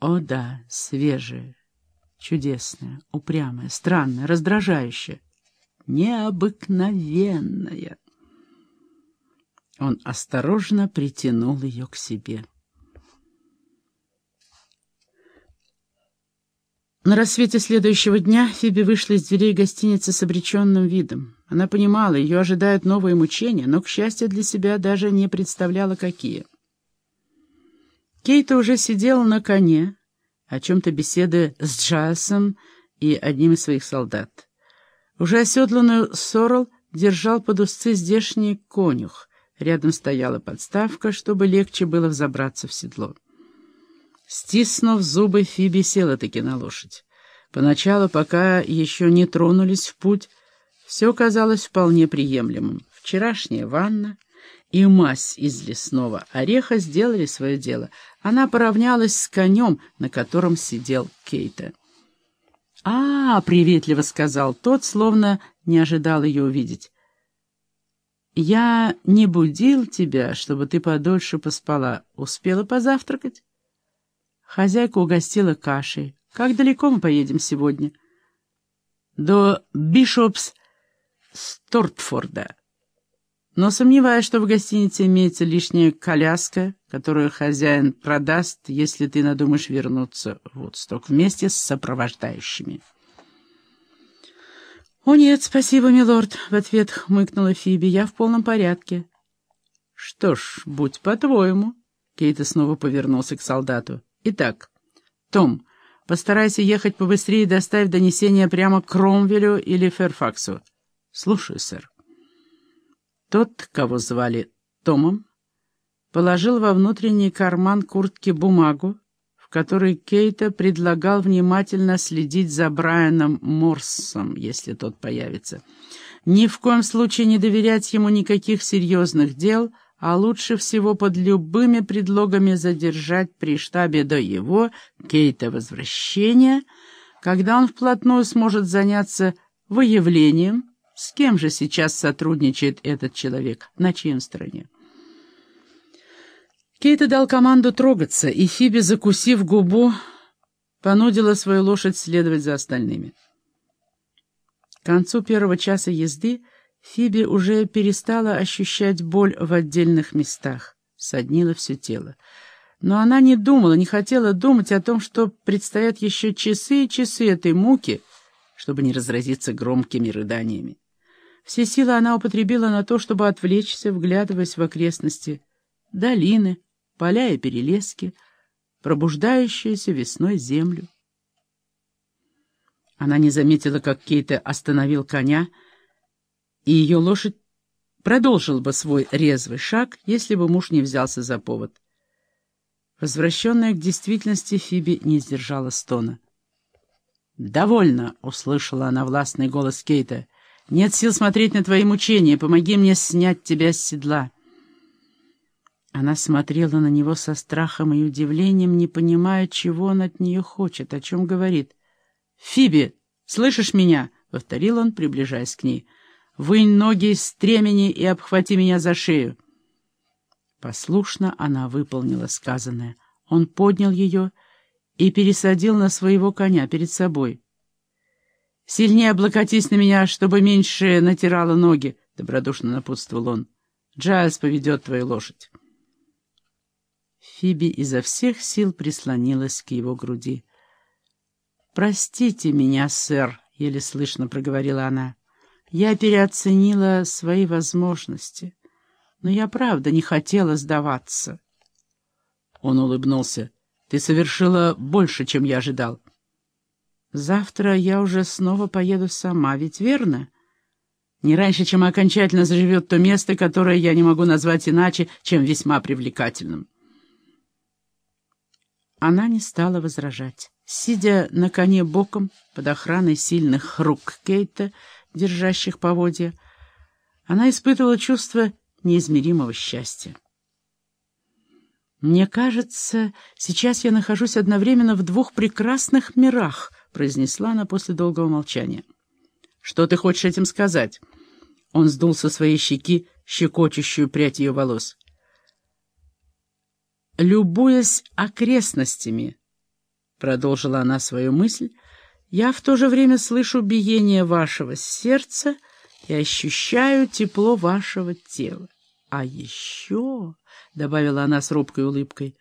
О да, свежее, чудесное, упрямое, странное, раздражающее, необыкновенное. Он осторожно притянул ее к себе. На рассвете следующего дня Фиби вышла из дверей гостиницы с обреченным видом. Она понимала, ее ожидают новые мучения, но, к счастью для себя, даже не представляла, какие. Кейта уже сидела на коне, о чем-то беседуя с Джасом и одним из своих солдат. Уже оседланную Сорл держал под узцы здешний конюх. Рядом стояла подставка, чтобы легче было взобраться в седло. Стиснув зубы, Фиби села-таки на лошадь. Поначалу, пока еще не тронулись в путь, все казалось вполне приемлемым. Вчерашняя ванна и мазь из лесного ореха сделали свое дело. Она поравнялась с конем, на котором сидел Кейта. «А, — приветливо сказал тот, словно не ожидал ее увидеть. «Я не будил тебя, чтобы ты подольше поспала. Успела позавтракать?» Хозяйка угостила кашей. «Как далеко мы поедем сегодня?» «До Бишопс Стортфорда. Но сомневаюсь, что в гостинице имеется лишняя коляска, которую хозяин продаст, если ты надумаешь вернуться в Вудсток вместе с сопровождающими». «О нет, спасибо, милорд», — в ответ хмыкнула Фиби, — «я в полном порядке». «Что ж, будь по-твоему», — Кейта снова повернулся к солдату. Итак, Том, постарайся ехать побыстрее и доставь донесение прямо к Кромвелю или Ферфаксу. Слушаю, сэр. Тот, кого звали Томом, положил во внутренний карман куртки бумагу, в которой Кейта предлагал внимательно следить за Брайаном Морсом, если тот появится. Ни в коем случае не доверять ему никаких серьезных дел — а лучше всего под любыми предлогами задержать при штабе до его, Кейта, возвращения, когда он вплотную сможет заняться выявлением, с кем же сейчас сотрудничает этот человек, на чьей стороне. Кейта дал команду трогаться, и Фиби, закусив губу, понудила свою лошадь следовать за остальными. К концу первого часа езды Фиби уже перестала ощущать боль в отдельных местах, соднило все тело. Но она не думала, не хотела думать о том, что предстоят еще часы и часы этой муки, чтобы не разразиться громкими рыданиями. Все силы она употребила на то, чтобы отвлечься, вглядываясь в окрестности. Долины, поля и перелески, пробуждающуюся весной землю. Она не заметила, как Кейта остановил коня, и ее лошадь продолжил бы свой резвый шаг, если бы муж не взялся за повод. Возвращенная к действительности, Фиби не сдержала стона. «Довольно!» — услышала она властный голос Кейта. «Нет сил смотреть на твои мучения. Помоги мне снять тебя с седла». Она смотрела на него со страхом и удивлением, не понимая, чего он от нее хочет, о чем говорит. «Фиби, слышишь меня?» — повторил он, приближаясь к ней. Вынь ноги из стремени и обхвати меня за шею. Послушно она выполнила сказанное. Он поднял ее и пересадил на своего коня перед собой. «Сильнее облокотись на меня, чтобы меньше натирала ноги», — добродушно напутствовал он. «Джайлз поведет твою лошадь». Фиби изо всех сил прислонилась к его груди. «Простите меня, сэр», — еле слышно проговорила она. Я переоценила свои возможности, но я правда не хотела сдаваться. Он улыбнулся. «Ты совершила больше, чем я ожидал». «Завтра я уже снова поеду сама, ведь верно?» «Не раньше, чем окончательно заживет то место, которое я не могу назвать иначе, чем весьма привлекательным». Она не стала возражать. Сидя на коне боком, под охраной сильных рук Кейта, держащих поводья, она испытывала чувство неизмеримого счастья. «Мне кажется, сейчас я нахожусь одновременно в двух прекрасных мирах», — произнесла она после долгого молчания. «Что ты хочешь этим сказать?» Он сдул со своей щеки щекочущую прядь ее волос. «Любуясь окрестностями», — продолжила она свою мысль, — «я в то же время слышу биение вашего сердца и ощущаю тепло вашего тела. А еще, — добавила она с робкой улыбкой,